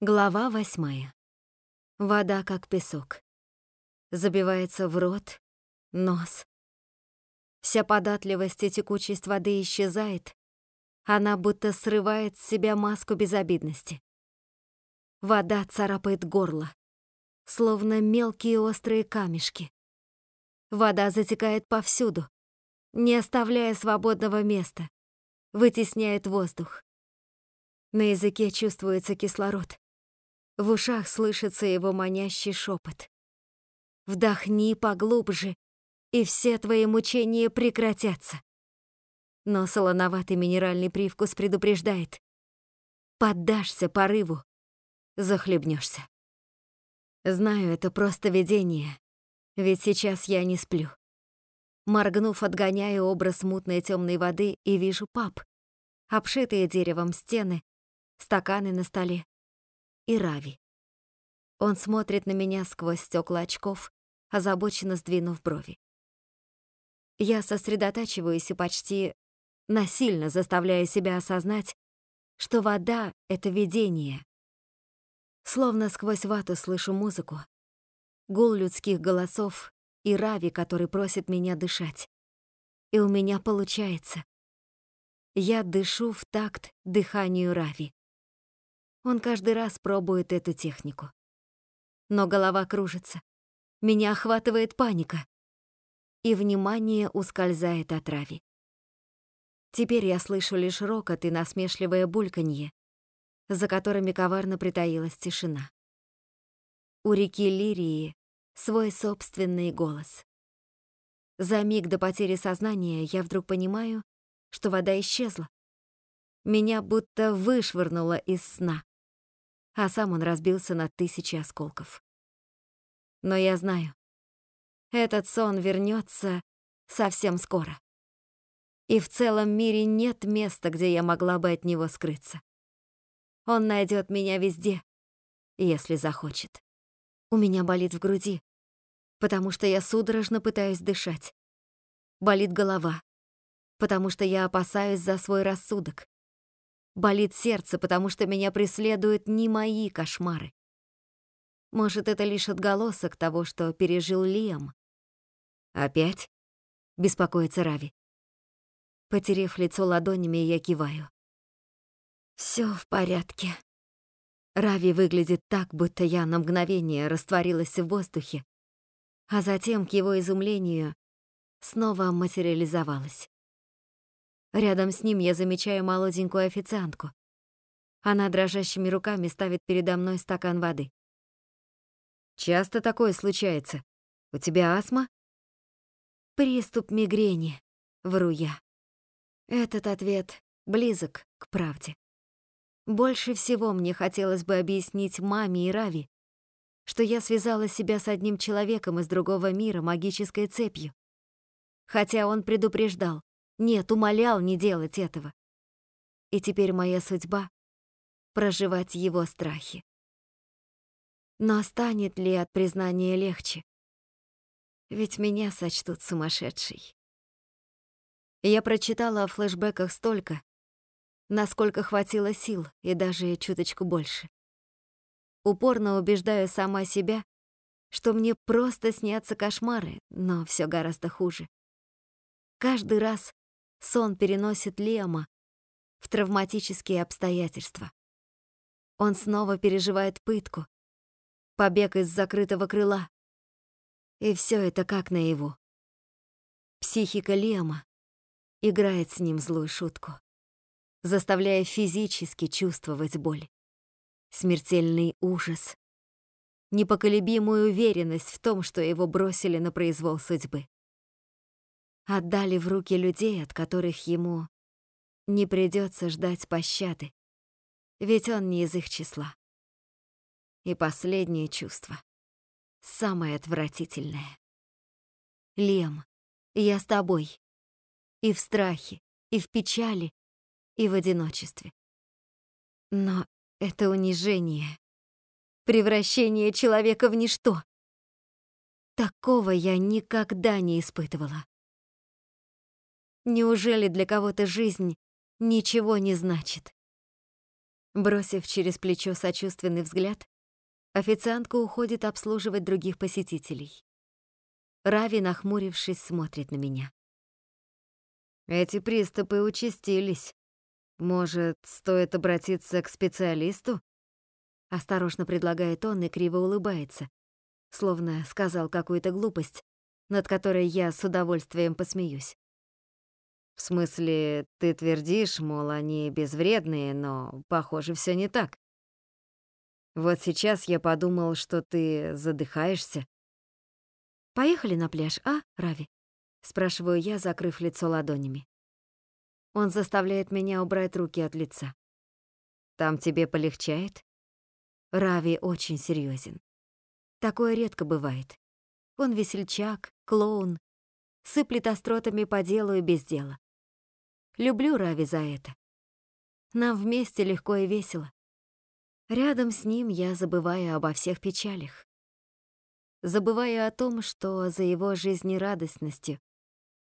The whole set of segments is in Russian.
Глава восьмая. Вода как песок. Забивается в рот, нос. Вся податливость и текучесть воды исчезает. Она будто срывает с себя маску безобидности. Вода царапает горло, словно мелкие острые камешки. Вода затекает повсюду, не оставляя свободного места, вытесняет воздух. На языке чувствуется кислород. В ушах слышится его манящий шепот. Вдохни поглубже, и все твои мучения прекратятся. Но солоноватый минеральный привкус предупреждает. Поддашься порыву, захлебнешься. Знаю, это просто видение, ведь сейчас я не сплю. Моргнув, отгоняю образ мутной темной воды и вижу пап, обшитые деревом стены, стаканы на столе, и Рави. Он смотрит на меня сквозь стекла очков, озабоченно сдвинув брови. Я сосредотачиваюсь и почти насильно заставляю себя осознать, что вода — это видение. Словно сквозь вату слышу музыку, гул людских голосов и Рави, который просит меня дышать. И у меня получается. Я дышу в такт дыханию Рави. Он каждый раз пробует эту технику. Но голова кружится. Меня охватывает паника. И внимание ускользает от Рави. Теперь я слышу лишь рокот и насмешливое бульканье, за которыми коварно притаилась тишина. У реки Лирии свой собственный голос. За миг до потери сознания я вдруг понимаю, что вода исчезла. Меня будто вышвырнуло из сна а сам он разбился на тысячи осколков. Но я знаю, этот сон вернется совсем скоро. И в целом мире нет места, где я могла бы от него скрыться. Он найдет меня везде, если захочет. У меня болит в груди, потому что я судорожно пытаюсь дышать. Болит голова, потому что я опасаюсь за свой рассудок. Болит сердце, потому что меня преследуют не мои кошмары. Может, это лишь отголосок того, что пережил Лиам. «Опять?» — беспокоится Рави. Потерев лицо ладонями, я киваю. Все в порядке». Рави выглядит так, будто я на мгновение растворилась в воздухе, а затем, к его изумлению, снова материализовалась. Рядом с ним я замечаю молоденькую официантку. Она дрожащими руками ставит передо мной стакан воды. «Часто такое случается. У тебя астма?» «Приступ мигрени», — вру я. Этот ответ близок к правде. Больше всего мне хотелось бы объяснить маме и Рави, что я связала себя с одним человеком из другого мира магической цепью. Хотя он предупреждал, нет, умолял не делать этого. И теперь моя судьба — проживать его страхи. Но станет ли от признания легче? Ведь меня сочтут сумасшедшей. Я прочитала о флешбеках столько, насколько хватило сил, и даже чуточку больше. Упорно убеждаю сама себя, что мне просто снятся кошмары, но все гораздо хуже. Каждый раз, Сон переносит Лема в травматические обстоятельства. Он снова переживает пытку, побег из закрытого крыла. И все это как наяву. Психика Лема играет с ним злую шутку, заставляя физически чувствовать боль, смертельный ужас, непоколебимую уверенность в том, что его бросили на произвол судьбы отдали в руки людей, от которых ему не придется ждать пощады, ведь он не из их числа. И последнее чувство, самое отвратительное. Лем, я с тобой. И в страхе, и в печали, и в одиночестве. Но это унижение, превращение человека в ничто. Такого я никогда не испытывала. Неужели для кого-то жизнь ничего не значит? Бросив через плечо сочувственный взгляд, официантка уходит обслуживать других посетителей. Рави, нахмурившись, смотрит на меня. Эти приступы участились. Может, стоит обратиться к специалисту? Осторожно предлагает он и криво улыбается, словно сказал какую-то глупость, над которой я с удовольствием посмеюсь. В смысле, ты твердишь, мол, они безвредные, но, похоже, все не так. Вот сейчас я подумал, что ты задыхаешься. Поехали на пляж, а, Рави? спрашиваю я, закрыв лицо ладонями. Он заставляет меня убрать руки от лица. Там тебе полегчает? Рави очень серьезен. Такое редко бывает. Он весельчак, клоун, сыплет остротами по делу и без дела. Люблю Рави за это. Нам вместе легко и весело. Рядом с ним я забываю обо всех печалях. Забываю о том, что за его жизнерадостностью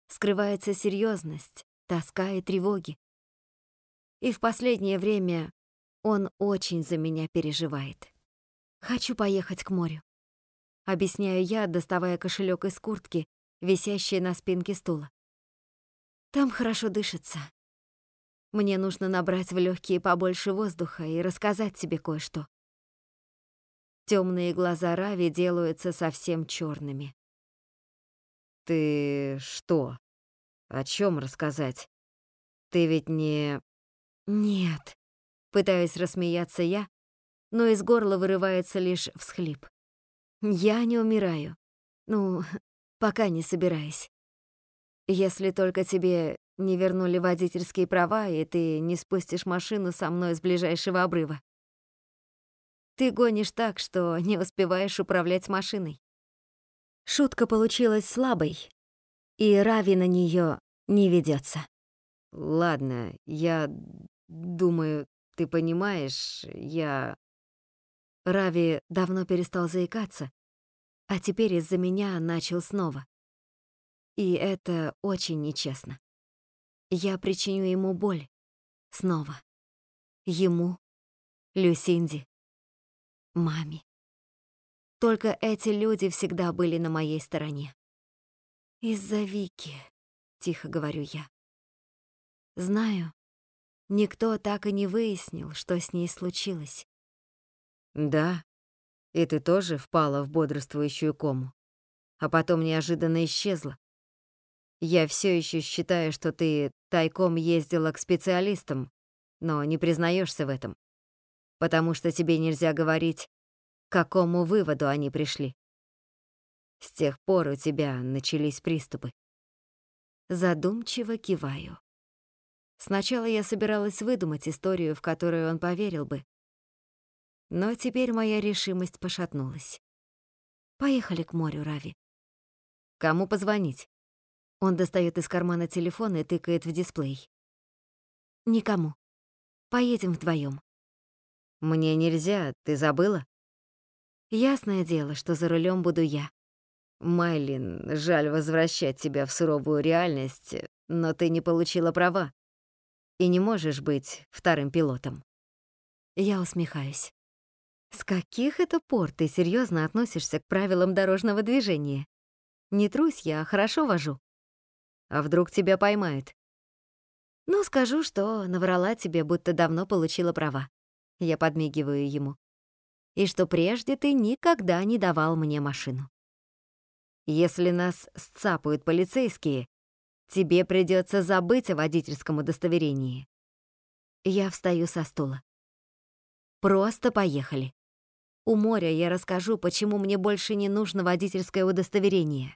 скрывается серьезность, тоска и тревоги. И в последнее время он очень за меня переживает. Хочу поехать к морю. Объясняю я, доставая кошелек из куртки, висящий на спинке стула. Там хорошо дышится. Мне нужно набрать в легкие побольше воздуха и рассказать тебе кое-что. Темные глаза Рави делаются совсем черными. Ты что? О чем рассказать? Ты ведь не... Нет. Пытаюсь рассмеяться я, но из горла вырывается лишь всхлип. Я не умираю. Ну, пока не собираюсь. Если только тебе не вернули водительские права, и ты не спустишь машину со мной с ближайшего обрыва. Ты гонишь так, что не успеваешь управлять машиной. Шутка получилась слабой, и Рави на нее не ведется. Ладно, я думаю, ты понимаешь, я... Рави давно перестал заикаться, а теперь из-за меня начал снова. И это очень нечестно. Я причиню ему боль. Снова. Ему, Люсинди, маме. Только эти люди всегда были на моей стороне. «Из-за Вики», — тихо говорю я. Знаю, никто так и не выяснил, что с ней случилось. Да, и ты тоже впала в бодрствующую кому, а потом неожиданно исчезла. Я все еще считаю, что ты тайком ездила к специалистам, но не признаешься в этом, потому что тебе нельзя говорить, к какому выводу они пришли. С тех пор у тебя начались приступы. Задумчиво киваю. Сначала я собиралась выдумать историю, в которую он поверил бы. Но теперь моя решимость пошатнулась. Поехали к морю, Рави. Кому позвонить? Он достает из кармана телефон и тыкает в дисплей. Никому. Поедем вдвоем. Мне нельзя, ты забыла? Ясное дело, что за рулем буду я. Майлин, жаль возвращать тебя в суровую реальность, но ты не получила права и не можешь быть вторым пилотом. Я усмехаюсь. С каких это пор ты серьезно относишься к правилам дорожного движения? Не трусь я, хорошо вожу. А вдруг тебя поймают? Ну, скажу, что наврала тебе, будто давно получила права. Я подмигиваю ему. И что прежде ты никогда не давал мне машину. Если нас сцапают полицейские, тебе придется забыть о водительском удостоверении. Я встаю со стула. Просто поехали. У моря я расскажу, почему мне больше не нужно водительское удостоверение.